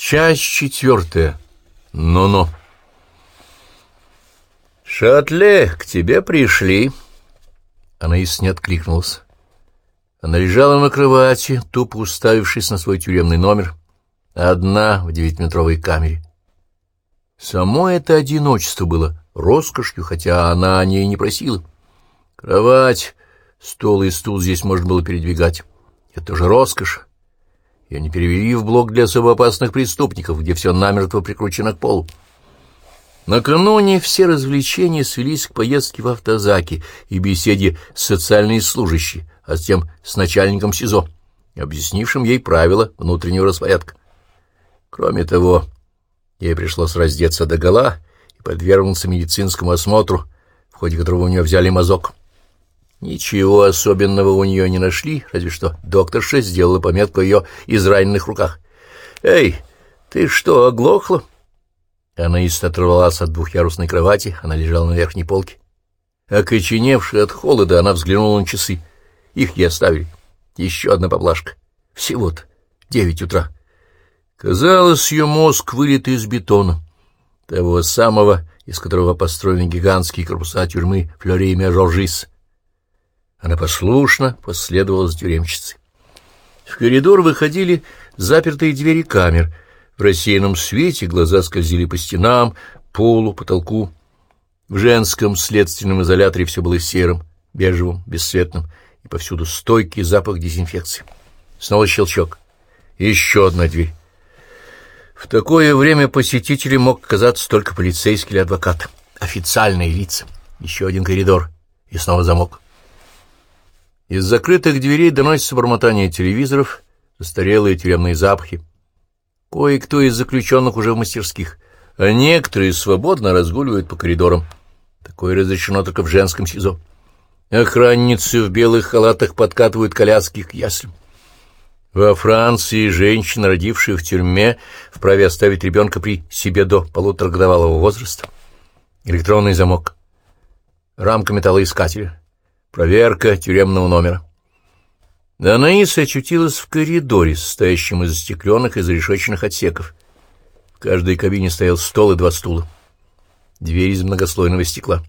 Часть четвертая. Ну-ну. «Шатле, к тебе пришли!» Анаис не откликнулась. Она лежала на кровати, тупо уставившись на свой тюремный номер, одна в девятиметровой камере. Само это одиночество было роскошью, хотя она о ней не просила. Кровать, стол и стул здесь можно было передвигать. Это же роскошь. Ее не перевели в блок для особо опасных преступников, где все намертво прикручено к полу. Накануне все развлечения свелись к поездке в автозаки и беседе с социальной служащей, а затем с начальником СИЗО, объяснившим ей правила внутреннего распорядка. Кроме того, ей пришлось раздеться догола и подвергнуться медицинскому осмотру, в ходе которого у нее взяли мазок. Ничего особенного у нее не нашли, разве что докторша сделала пометку ее израненных руках. «Эй, ты что, оглохла?» Она оторвалась от двухъярусной кровати, она лежала на верхней полке. Окоченевшая от холода, она взглянула на часы. Их ей оставили. Еще одна поблажка. Всего-то девять утра. Казалось, ее мозг вылет из бетона, того самого, из которого построены гигантские корпуса тюрьмы Флорейме Рожис. Она послушно последовала за тюремщицей. В коридор выходили запертые двери камер — в рассеянном свете глаза скользили по стенам, полу, потолку. В женском следственном изоляторе все было серым, бежевым, бесцветным, и повсюду стойкий запах дезинфекции. Снова щелчок. Еще одна дверь. В такое время посетителем мог казаться только полицейский или адвокат. Официальные лица. Еще один коридор. И снова замок. Из закрытых дверей доносится бормотание телевизоров, застарелые тюремные запахи. Кое-кто из заключенных уже в мастерских, а некоторые свободно разгуливают по коридорам. Такое разрешено только в женском СИЗО. Охранницы в белых халатах подкатывают коляски к яслям. Во Франции женщина, родившая в тюрьме, вправе оставить ребенка при себе до полуторагодовалого возраста. Электронный замок. Рамка металлоискателя. Проверка тюремного номера. Анаис очутилась в коридоре, состоящем из застекленных и зарешеченных отсеков. В каждой кабине стоял стол и два стула. Дверь из многослойного стекла.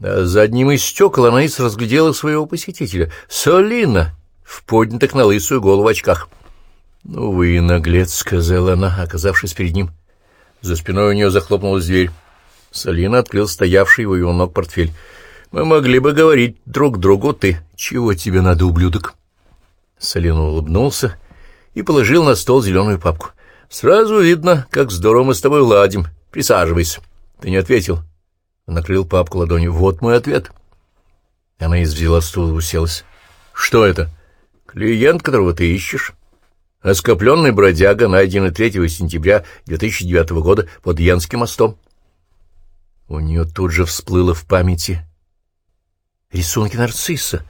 А за одним из стекол Анаис разглядела своего посетителя. Солина! В поднятых на лысую голову очках. «Ну вы, наглец», — сказала она, оказавшись перед ним. За спиной у нее захлопнулась дверь. Солина открыл стоявший у его ног портфель. Мы могли бы говорить друг другу ты. Чего тебе надо, ублюдок? Салин улыбнулся и положил на стол зеленую папку. Сразу видно, как здорово мы с тобой ладим. Присаживайся. Ты не ответил. Он накрыл папку ладонью. Вот мой ответ. Она извела стул и уселась. Что это? Клиент, которого ты ищешь. Оскопленный бродяга, найденный 3 сентября 2009 года под Янским мостом. У нее тут же всплыло в памяти Рисунки нарцисса,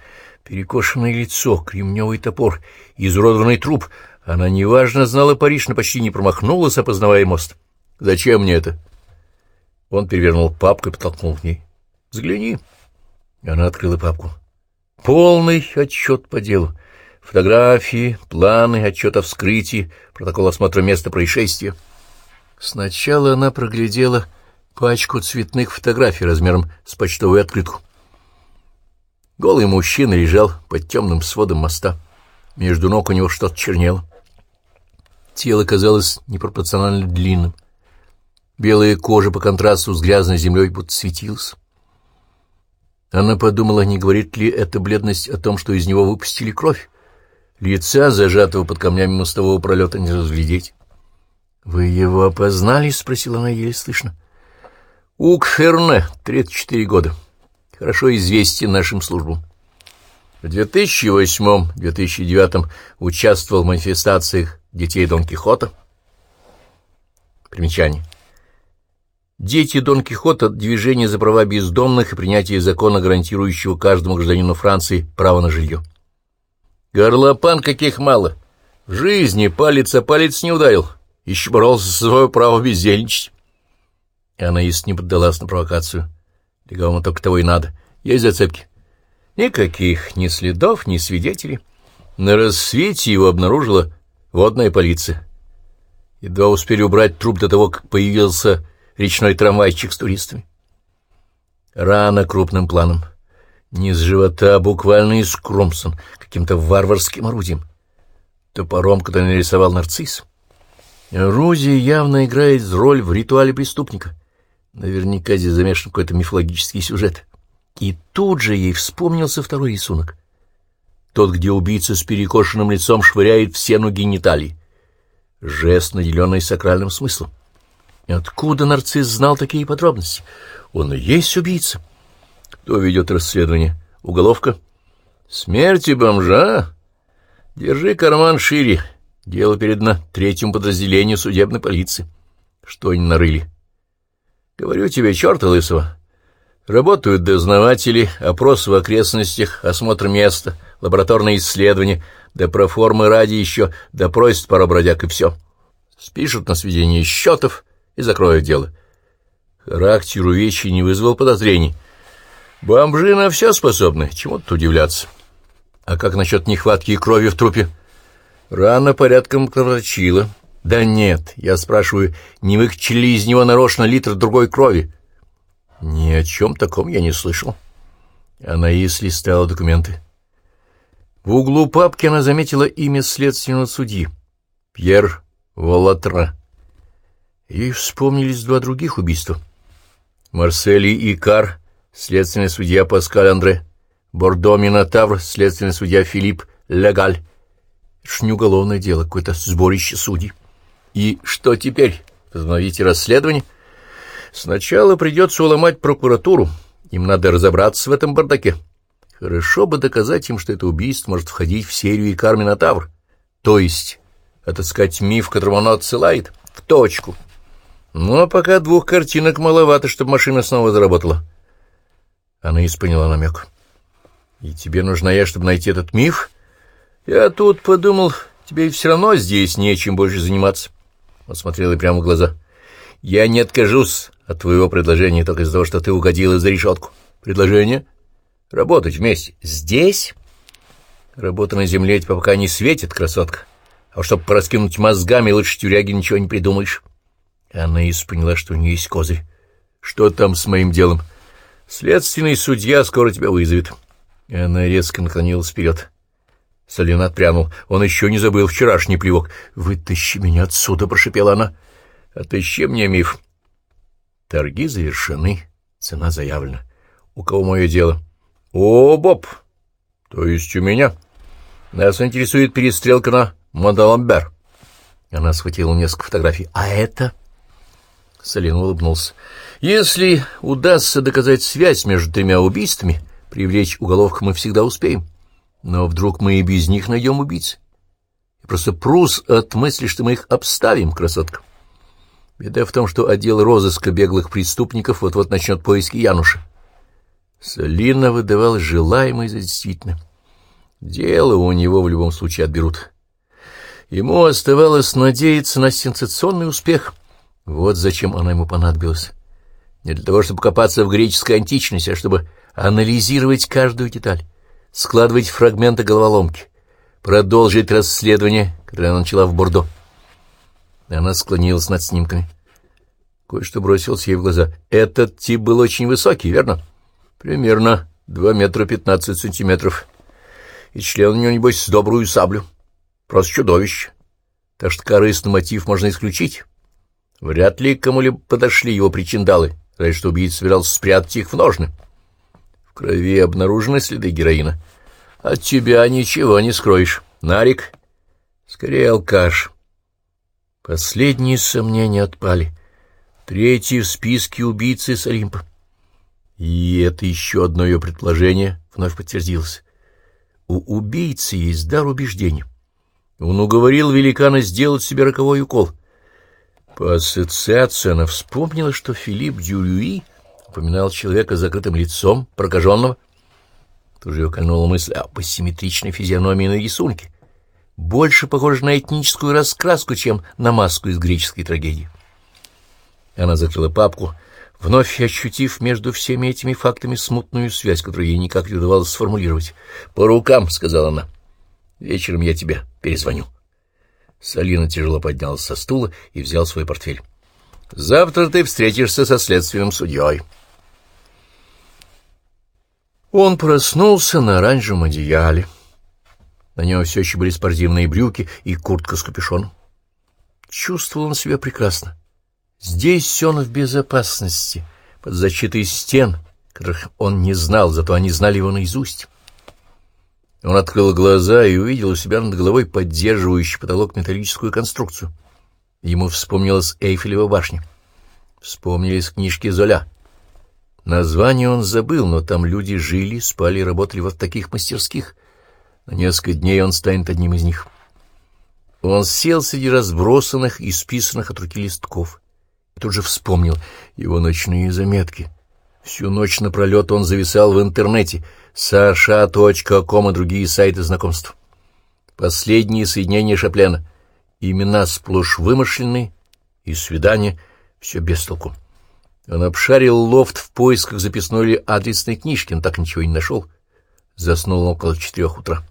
перекошенное лицо, кремневый топор, изуродованный труп. Она неважно знала Париж, но почти не промахнулась, опознавая мост. «Зачем мне это?» Он перевернул папку и подтолкнул к ней. «Взгляни». Она открыла папку. Полный отчет по делу. Фотографии, планы, отчет о вскрытии, протокол осмотра места происшествия. Сначала она проглядела пачку цветных фотографий размером с почтовую открытку. Голый мужчина лежал под темным сводом моста. Между ног у него что-то чернело. Тело казалось непропорционально длинным. Белая кожа по контрасту с грязной землей будто светилась. Она подумала, не говорит ли эта бледность о том, что из него выпустили кровь. Лица, зажатого под камнями мостового пролета, не разглядеть. — Вы его опознали? — спросила она еле слышно. — Ук Ферне, 34 года хорошо известен нашим службам. В 2008-2009 участвовал в манифестациях детей Дон Кихота. Примечание. Дети Дон Кихота – движение за права бездомных и принятие закона, гарантирующего каждому гражданину Франции право на жилье. Горлопан каких мало. В жизни палец о палец не ударил. Еще боролся за свое право бездельничать. Анаист не поддалась на провокацию. Легавому только того и надо. Есть зацепки? Никаких ни следов, ни свидетелей. На рассвете его обнаружила водная полиция. Едва успели убрать труп до того, как появился речной трамвайчик с туристами. Рана крупным планом. Низ живота буквально искромсан каким-то варварским орудием. Топором, который нарисовал нарцисс. Орудие явно играет роль в ритуале преступника. Наверняка здесь замешан какой-то мифологический сюжет. И тут же ей вспомнился второй рисунок. Тот, где убийца с перекошенным лицом швыряет в стену гениталий. Жест, наделенный сакральным смыслом. Откуда нарцисс знал такие подробности? Он и есть убийца. Кто ведет расследование? Уголовка? Смерти бомжа? Держи карман шире. Дело передано третьему подразделению судебной полиции. Что они нарыли? Говорю тебе, черта лысого. Работают дознаватели, опрос в окрестностях, осмотр места, лабораторные исследования, да проформы ради еще допросят пару бродяг и все. Спишут на сведение счетов и закроют дело. Характер увечий не вызвал подозрений. Бомжи на все способны, чему тут удивляться. А как насчет нехватки крови в трупе? Рана порядком кровоточила. Да нет, я спрашиваю, не выкачали из него нарочно литр другой крови? Ни о чем таком я не слышал. Она если стала документы. В углу папки она заметила имя следственного судьи. Пьер Волатра. Ей вспомнились два других убийства. Марсели и Кар, следственный судья Паскаль Андре, Бордо Минотавр, следственный судья Филипп Легаль. Это дело, какое-то сборище судей. И что теперь? Возобновите расследование? Сначала придется уломать прокуратуру. Им надо разобраться в этом бардаке. Хорошо бы доказать им, что это убийство может входить в серию и Кармина Тавр. То есть, отыскать миф, которому оно отсылает, в точку. Но пока двух картинок маловато, чтобы машина снова заработала. Она испоняла намек. И тебе нужна я, чтобы найти этот миф? Я тут подумал, тебе все равно здесь нечем больше заниматься. Он смотрел ей прямо в глаза. Я не откажусь от твоего предложения только из-за того, что ты угодила за решетку. Предложение? Работать вместе. Здесь? Работа на земле тебе пока не светит, красотка. А чтобы пораскинуть мозгами, лучше тюряги ничего не придумаешь. Она и поняла, что у нее есть козырь. Что там с моим делом? Следственный судья скоро тебя вызовет. Она резко наклонилась вперед. Солин отпрянул. Он еще не забыл вчерашний плевок. «Вытащи меня отсюда!» — прошипела она. «Отыщи мне миф». Торги завершены, цена заявлена. У кого мое дело? О, Боб! То есть у меня. Нас интересует перестрелка на Мондаламбер. Она схватила несколько фотографий. А это... Салин улыбнулся. Если удастся доказать связь между тремя убийствами, привлечь уголовку мы всегда успеем. Но вдруг мы и без них найдем убийц. И просто прус от мысли, что мы их обставим, красотка. Беда в том, что отдел розыска беглых преступников вот-вот начнет поиски Януша. Салина выдавал желаемое за действительное. Дело у него в любом случае отберут. Ему оставалось надеяться на сенсационный успех. Вот зачем она ему понадобилась. Не для того, чтобы копаться в греческой античности, а чтобы анализировать каждую деталь, складывать фрагменты головоломки, продолжить расследование, которое она начала в Бордо. Она склонилась над снимками. Кое-что бросилось ей в глаза. Этот тип был очень высокий, верно? Примерно два метра пятнадцать сантиметров. И член у него, небось, с добрую саблю. Просто чудовище. Так что корыстный мотив можно исключить. Вряд ли кому-либо подошли его причиндалы, разве что убийца собирался спрятать их в ножны. В крови обнаружены следы героина. От тебя ничего не скроешь. Нарик? Скорее алкаш. Последние сомнения отпали. Третий в списке убийцы с Олимпа. И это еще одно ее предположение вновь подтвердилось. У убийцы есть дар убеждения. Он уговорил великана сделать себе роковой укол. По ассоциации она вспомнила, что Филипп Дюрюи упоминал человека с закрытым лицом, прокаженного. Тут же ее кольнула мысль о асимметричной физиономии на рисунке больше похоже на этническую раскраску, чем на маску из греческой трагедии. Она закрыла папку, вновь ощутив между всеми этими фактами смутную связь, которую ей никак не удавалось сформулировать. «По рукам», — сказала она. «Вечером я тебе перезвоню». Салина тяжело поднялся со стула и взял свой портфель. «Завтра ты встретишься со следственным судьей». Он проснулся на оранжевом одеяле. На нем все еще были спортивные брюки и куртка с капюшоном. Чувствовал он себя прекрасно. Здесь он в безопасности, под защитой стен, которых он не знал, зато они знали его наизусть. Он открыл глаза и увидел у себя над головой поддерживающий потолок металлическую конструкцию. Ему вспомнилась Эйфелева башня. Вспомнились книжки Золя. Название он забыл, но там люди жили, спали и работали вот в таких мастерских. На несколько дней он станет одним из них. Он сел среди разбросанных и списанных от руки листков. И тут же вспомнил его ночные заметки. Всю ночь напролет он зависал в интернете — Саша.ком и другие сайты знакомств. Последние соединения Шаплена. Имена сплошь вымышленные, и свидания все без толку. Он обшарил лофт в поисках записной или адресной книжки, но так ничего не нашел. Заснул около четырех утра.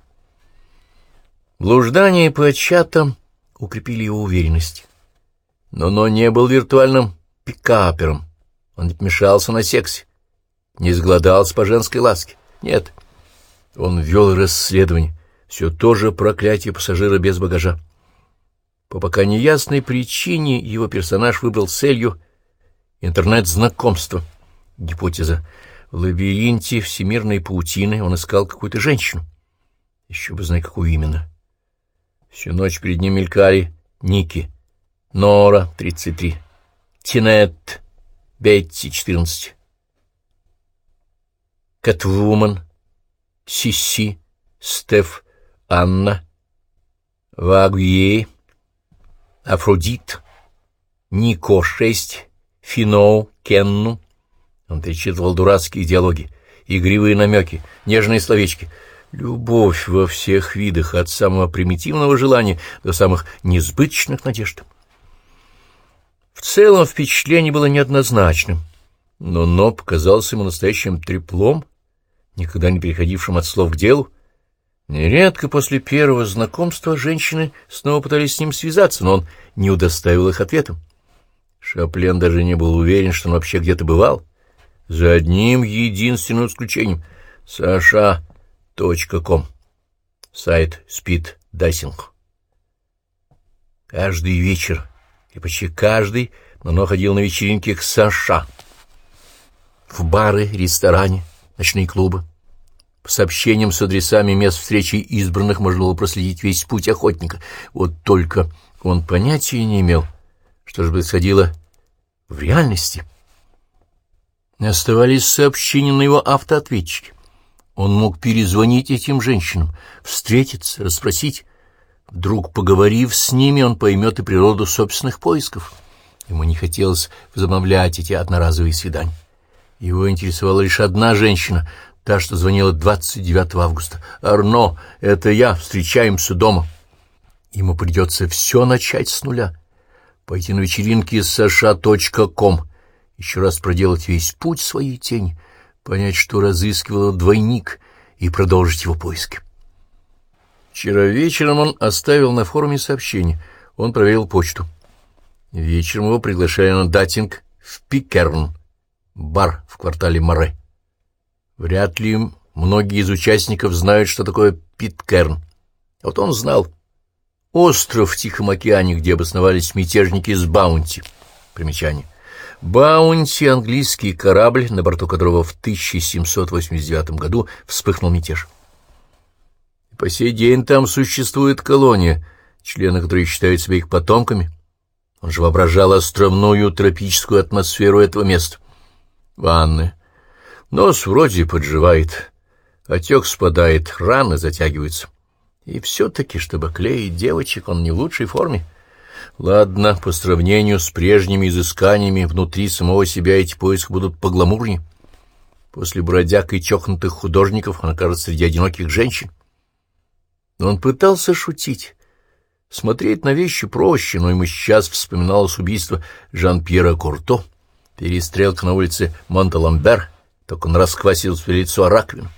Блуждания по чатам укрепили его уверенность. Но но не был виртуальным пикапером. Он не помешался на сексе, не сгладался по женской ласке. Нет, он вел расследование. Все то же проклятие пассажира без багажа. По пока неясной причине его персонаж выбрал целью интернет-знакомство. Гипотеза. В лабиринте всемирной паутины он искал какую-то женщину. Еще бы знать, какую именно. Всю ночь перед ним мелькали Ники, Нора, 33, Тинет, Бетти, 14. Кэтвумен, Сиси, Стеф, Анна, Вагуе, Афродит, Нико, шесть, Финоу, Кенну. Он перечитывал дурацкие диалоги, игривые намеки, нежные словечки. Любовь во всех видах, от самого примитивного желания до самых несбыточных надежд. В целом впечатление было неоднозначным, но Ноб казался ему настоящим треплом, никогда не переходившим от слов к делу. Нередко после первого знакомства женщины снова пытались с ним связаться, но он не удоставил их ответом. Шаплен даже не был уверен, что он вообще где-то бывал. За одним единственным исключением — sasha.com, сайт Speed Dicing. Каждый вечер, и почти каждый, но он ходил на вечеринки к Саша. В бары, ресторане, ночные клубы. По сообщениям с адресами мест встречи избранных можно было проследить весь путь охотника. Вот только он понятия не имел, что же происходило в реальности. Оставались сообщения на его автоответчике. Он мог перезвонить этим женщинам, встретиться, расспросить. Вдруг, поговорив с ними, он поймет и природу собственных поисков. Ему не хотелось возобновлять эти одноразовые свидания. Его интересовала лишь одна женщина, та, что звонила 29 августа. «Арно, это я, встречаемся дома». Ему придется все начать с нуля. Пойти на вечеринки с саша.ком, еще раз проделать весь путь своей тени, понять, что разыскивал двойник, и продолжить его поиски. Вчера вечером он оставил на форуме сообщение. Он проверил почту. Вечером его приглашали на датинг в Пикерн бар в квартале Море. Вряд ли многие из участников знают, что такое Питкерн. Вот он знал. Остров в Тихом океане, где обосновались мятежники с Баунти. Примечание. Баунти — английский корабль, на борту которого в 1789 году вспыхнул мятеж. По сей день там существует колония, члены которой считают себя их потомками. Он же воображал островную тропическую атмосферу этого места ванны. Нос вроде подживает, отек спадает, раны затягиваются. И все-таки, чтобы клеить девочек, он не в лучшей форме. Ладно, по сравнению с прежними изысканиями внутри самого себя эти поиски будут погламурнее. После бродяг и чокнутых художников он окажется среди одиноких женщин. Но он пытался шутить. Смотреть на вещи проще, но ему сейчас вспоминалось убийство Жан-Пьера Курто. Перестрелка на улице Монталамбер, только он расквасил в лицо раковину.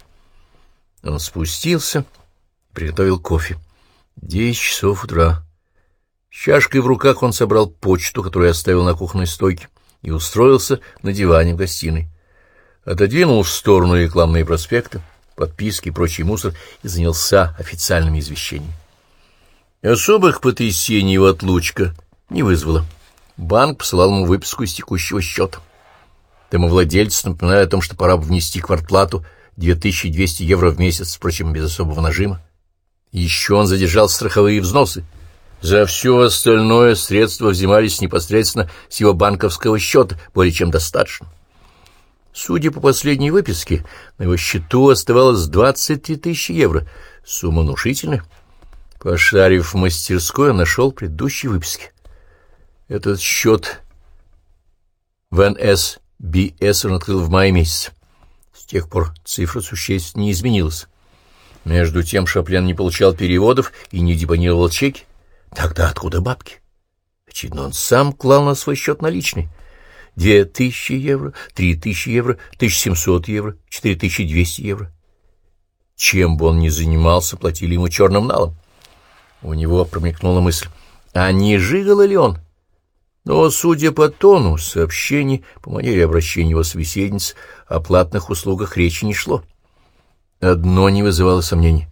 Он спустился, приготовил кофе. Десять часов утра. С чашкой в руках он собрал почту, которую оставил на кухонной стойке, и устроился на диване в гостиной. Отодвинул в сторону рекламные проспекты, подписки и прочий мусор и занялся официальными извещениями. Особых потрясений его отлучка не вызвала. Банк посылал ему выписку из текущего счета. Домовладельцы напоминали о том, что пора внести квартплату 2200 евро в месяц, впрочем, без особого нажима. Еще он задержал страховые взносы. За все остальное средства взимались непосредственно с его банковского счета, более чем достаточно. Судя по последней выписке, на его счету оставалось 23 тысячи евро. Сумма внушительная. Пошарив в мастерской, он нашел предыдущие выписки. Этот счет в НСБС он открыл в мае месяце. С тех пор цифра существенно не изменилась. Между тем Шаплен не получал переводов и не депонировал чеки. Тогда откуда бабки? Очевидно, он сам клал на свой счет наличный. Две тысячи евро, три тысячи евро, тысяча семьсот евро, четыре тысячи двести евро. Чем бы он ни занимался, платили ему черным налом. У него промелькнула мысль, а не жигало ли он? Но, судя по тону сообщений, по манере обращения его собеседниц, о платных услугах речи не шло. Одно не вызывало сомнений.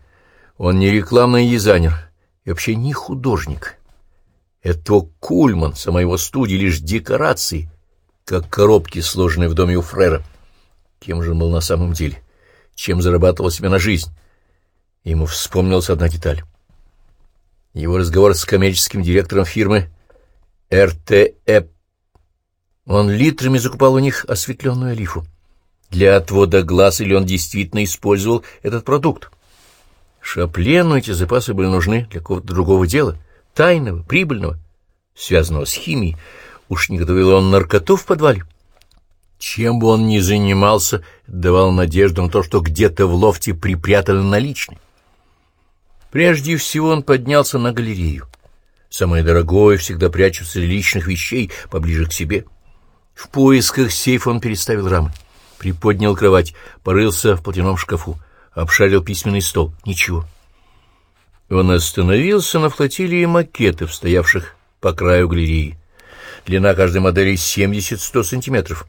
Он не рекламный дизайнер и вообще не художник. Это Кульман, сама его студия, лишь декорации, как коробки, сложенные в доме у Фрера. Кем же он был на самом деле? Чем зарабатывал себе на жизнь? Ему вспомнилась одна деталь. Его разговор с коммерческим директором фирмы РТЭ. Он литрами закупал у них осветленную олифу. Для отвода глаз или он действительно использовал этот продукт? Шаплену эти запасы были нужны для какого-то другого дела, тайного, прибыльного, связанного с химией. Уж не готовил он наркоту в подвале? Чем бы он ни занимался, давал надежду на то, что где-то в лофте припрятаны наличные. Прежде всего он поднялся на галерею. Самое дорогое всегда прячутся личных вещей поближе к себе. В поисках сейфа он переставил рамы, приподнял кровать, порылся в платяном шкафу, обшарил письменный стол. Ничего. Он остановился на флотилии макетов, стоявших по краю галереи. Длина каждой модели 70-100 сантиметров.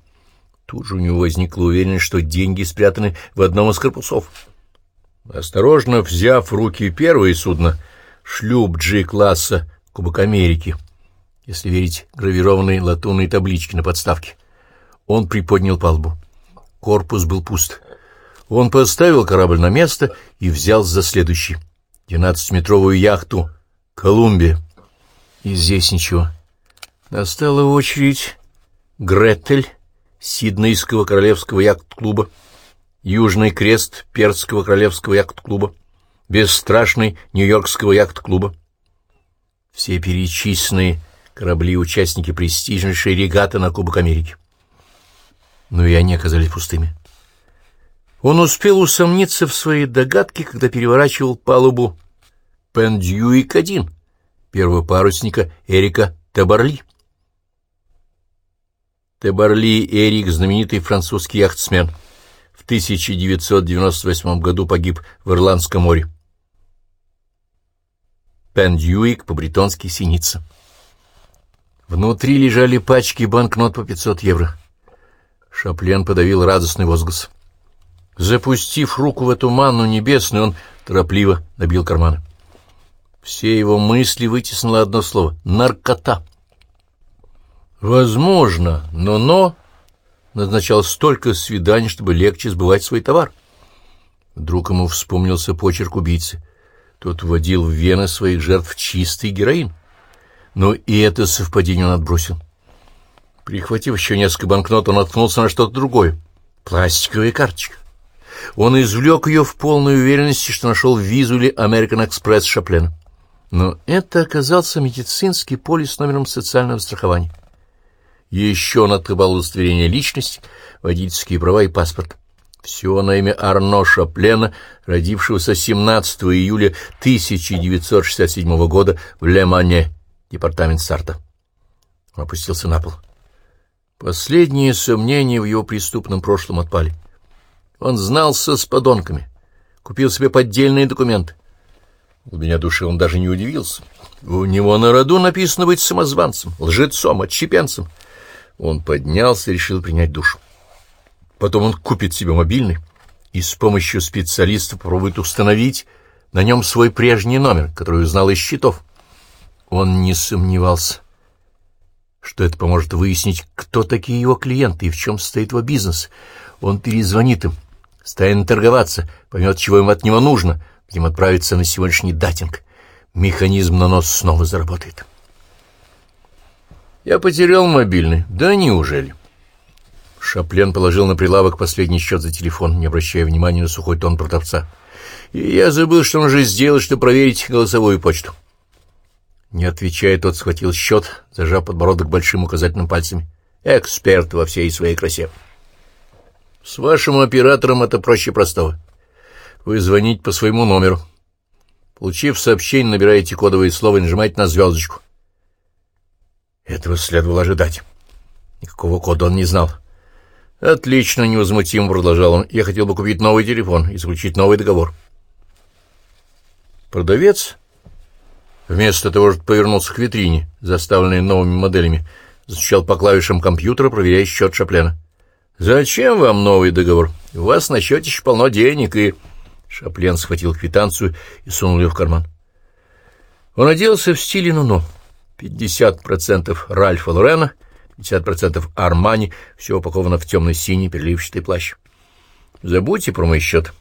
Тут же у него возникла уверенность, что деньги спрятаны в одном из корпусов. Осторожно взяв в руки первое судно, шлюп G-класса Кубок Америки, если верить гравированной латунной табличке на подставке, он приподнял палубу. Корпус был пуст. Он поставил корабль на место и взял за следующий, двенадцатиметровую яхту «Колумбия». И здесь ничего. Настала очередь Гретель, Сиднейского королевского яхт-клуба, Южный крест Перского королевского яхт-клуба, Бесстрашный Нью-Йоркского яхт-клуба. Все перечисленные корабли — участники престижнейшей регаты на Кубок Америки. Но и они оказались пустыми. Он успел усомниться в своей догадке, когда переворачивал палубу Пендьюик-1, первого парусника Эрика Табарли. Тебарли Эрик, знаменитый французский яхтсмен, в 1998 году погиб в Ирландском море. Пендьюик по-бретонски «Синица». Внутри лежали пачки банкнот по 500 евро. Шаплен подавил радостный возглас. Запустив руку в эту манну небесную, он торопливо набил карманы. Все его мысли вытеснило одно слово — наркота. Возможно, но «но» назначал столько свиданий, чтобы легче сбывать свой товар. Вдруг ему вспомнился почерк убийцы. Тот вводил в вены своих жертв чистый героин. Но и это совпадение он отбросил. Прихватив еще несколько банкнот, он наткнулся на что-то другое. Пластиковая карточка. Он извлек ее в полной уверенности, что нашел в визуле American Express Шаплена. Но это оказался медицинский полис с номером социального страхования. Еще он открывал удостоверение личности, водительские права и паспорт. Все на имя Арно Шаплена, родившегося 17 июля 1967 года в Лемане, департамент Старта. Он опустился на пол. Последние сомнения в его преступном прошлом отпали. Он знался с подонками, купил себе поддельные документы. В глубине души он даже не удивился. У него на роду написано быть самозванцем, лжецом, отщепенцем. Он поднялся и решил принять душ. Потом он купит себе мобильный и с помощью специалиста попробует установить на нем свой прежний номер, который узнал из счетов. Он не сомневался, что это поможет выяснить, кто такие его клиенты и в чем состоит его бизнес. Он перезвонит им, станет торговаться, поймет, чего им от него нужно, затем отправится на сегодняшний датинг. Механизм на нос снова заработает. Я потерял мобильный. Да неужели? Шаплен положил на прилавок последний счет за телефон, не обращая внимания на сухой тон продавца. И я забыл, что он уже сделал, чтобы проверить голосовую почту. Не отвечая, тот схватил счет, зажав подбородок большим указательным пальцами. Эксперт во всей своей красе. С вашим оператором это проще простого. Вы звоните по своему номеру. Получив сообщение, набираете кодовое слово и нажимаете на звездочку. Этого следовало ожидать. Никакого кода он не знал. «Отлично, невозмутимо», — продолжал он. «Я хотел бы купить новый телефон и заключить новый договор». Продавец, вместо того, чтобы повернуться к витрине, заставленной новыми моделями, застучал по клавишам компьютера, проверяя счет Шаплена. «Зачем вам новый договор? У вас на счете еще полно денег, и...» Шаплен схватил квитанцию и сунул ее в карман. Он оделся в стиле «ну-ну». 50% Ральфа Лорена, 50% Армани, все упаковано в темно-синий переливчатый плащ. Забудьте про мой счет.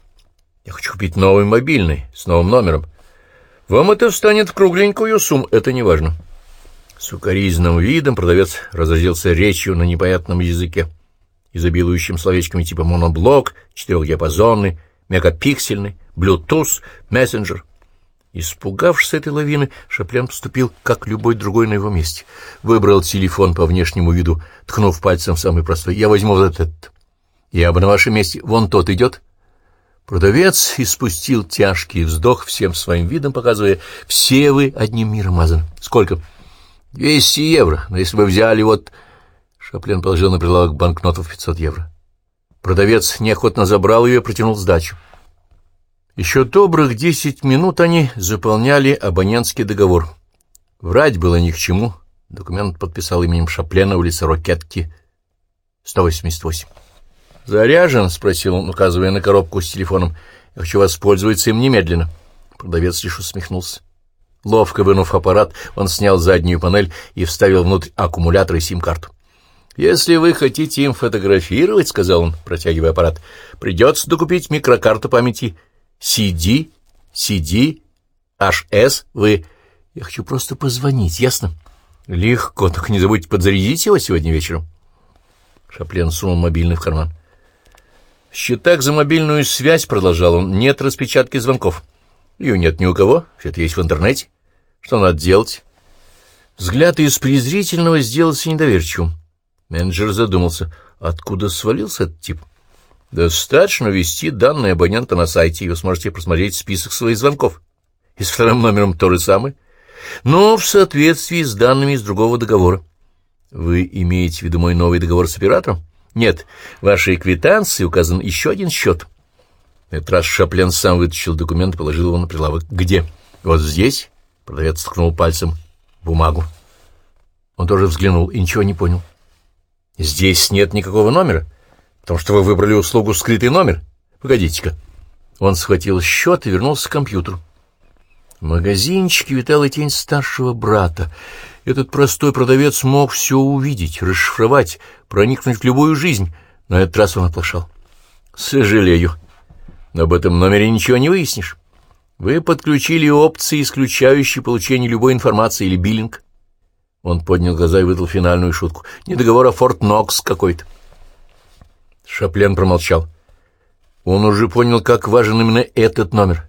Я хочу купить новый мобильный с новым номером. Вам это встанет в кругленькую сумму, это не важно. С укоризным видом продавец разразился речью на непонятном языке, изобилующим словечками типа моноблок, четырехдиапазонный, мегапиксельный, Bluetooth, мессенджер — Испугавшись этой лавины, Шаплен поступил, как любой другой на его месте. Выбрал телефон по внешнему виду, ткнув пальцем в самый простой. «Я возьму вот этот. Я бы на вашем месте. Вон тот идет». Продавец испустил тяжкий вздох, всем своим видом показывая, «Все вы одним миром мазаны». «Сколько?» «Двести евро. Но если бы взяли вот...» Шаплен положил на прилавок банкнотов пятьсот евро. Продавец неохотно забрал ее и протянул сдачу. Еще добрых десять минут они заполняли абонентский договор. Врать было ни к чему. Документ подписал именем Шаплена улица Рокетки, 188. «Заряжен?» — спросил он, указывая на коробку с телефоном. «Я хочу воспользоваться им немедленно». Продавец лишь усмехнулся. Ловко вынув аппарат, он снял заднюю панель и вставил внутрь аккумулятор и сим-карту. «Если вы хотите им фотографировать, — сказал он, протягивая аппарат, — придется докупить микрокарту памяти CD, CD, HS, вы... Я хочу просто позвонить, ясно? Легко, только не забудьте подзарядить его сегодня вечером. Шаплен сунул мобильный в карман. В за мобильную связь, продолжал он, нет распечатки звонков. Ее нет ни у кого, все это есть в интернете. Что надо делать? Взгляд из презрительного сделался недоверчивым. Менеджер задумался, откуда свалился этот тип. Достаточно ввести данные абонента на сайте, и вы сможете просмотреть список своих звонков. И с вторым номером то же самое, но в соответствии с данными из другого договора. Вы имеете в виду мой новый договор с оператором? Нет, в вашей квитанции указан еще один счет. этот раз Шаплен сам вытащил документ и положил его на прилавок. Где? Вот здесь. Продавец ткнул пальцем бумагу. Он тоже взглянул и ничего не понял. Здесь нет никакого номера потому что вы выбрали услугу «скрытый номер». Погодите-ка. Он схватил счет и вернулся к компьютеру. В магазинчике витала тень старшего брата. Этот простой продавец мог все увидеть, расшифровать, проникнуть в любую жизнь. На этот раз он оплошал. «Сожалею, но об этом номере ничего не выяснишь. Вы подключили опции, исключающие получение любой информации или биллинг». Он поднял глаза и выдал финальную шутку. «Не договор, а Форт Нокс какой-то». Шаплен промолчал. Он уже понял, как важен именно этот номер.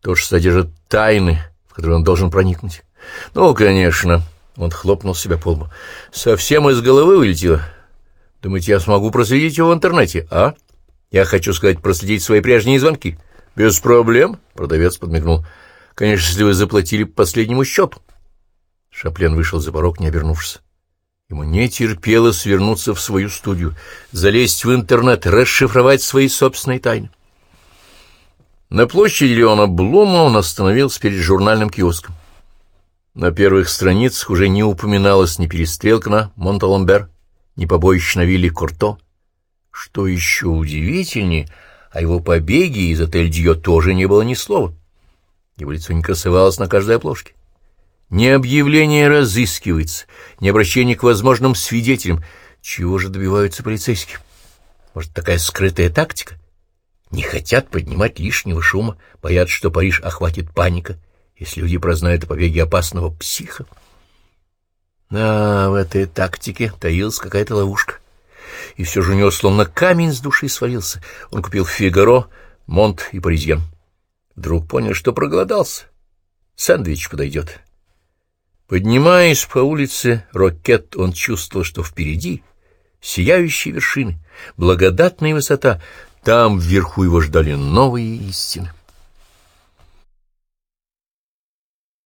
То, что содержит тайны, в которые он должен проникнуть. Ну, конечно, он хлопнул себя по лбу. Совсем из головы вылетело. Думаете, я смогу проследить его в интернете, а? Я хочу сказать, проследить свои прежние звонки. Без проблем, продавец подмигнул. Конечно, если вы заплатили по последнему счету. Шаплен вышел за порог, не обернувшись. Ему не терпелось свернуться в свою студию, залезть в интернет, расшифровать свои собственные тайны. На площади Леона Блума он остановился перед журнальным киоском. На первых страницах уже не упоминалась ни перестрелка на Монталамбер, ни побоище на вилле Курто. Что еще удивительнее, о его побеге из отель Дьё тоже не было ни слова. Его лицо не красовалось на каждой обложке. Ни объявление разыскивается, ни обращение к возможным свидетелям. Чего же добиваются полицейские? Может, такая скрытая тактика? Не хотят поднимать лишнего шума, боятся, что Париж охватит паника, если люди прознают о побеге опасного психа. Да, в этой тактике таилась какая-то ловушка. И все же у него словно камень с души свалился. Он купил «Фигаро», «Монт» и «Паризьен». Вдруг понял, что проголодался. Сэндвич подойдет. Поднимаясь по улице Рокет, он чувствовал, что впереди сияющие вершины, благодатная высота. Там вверху его ждали новые истины.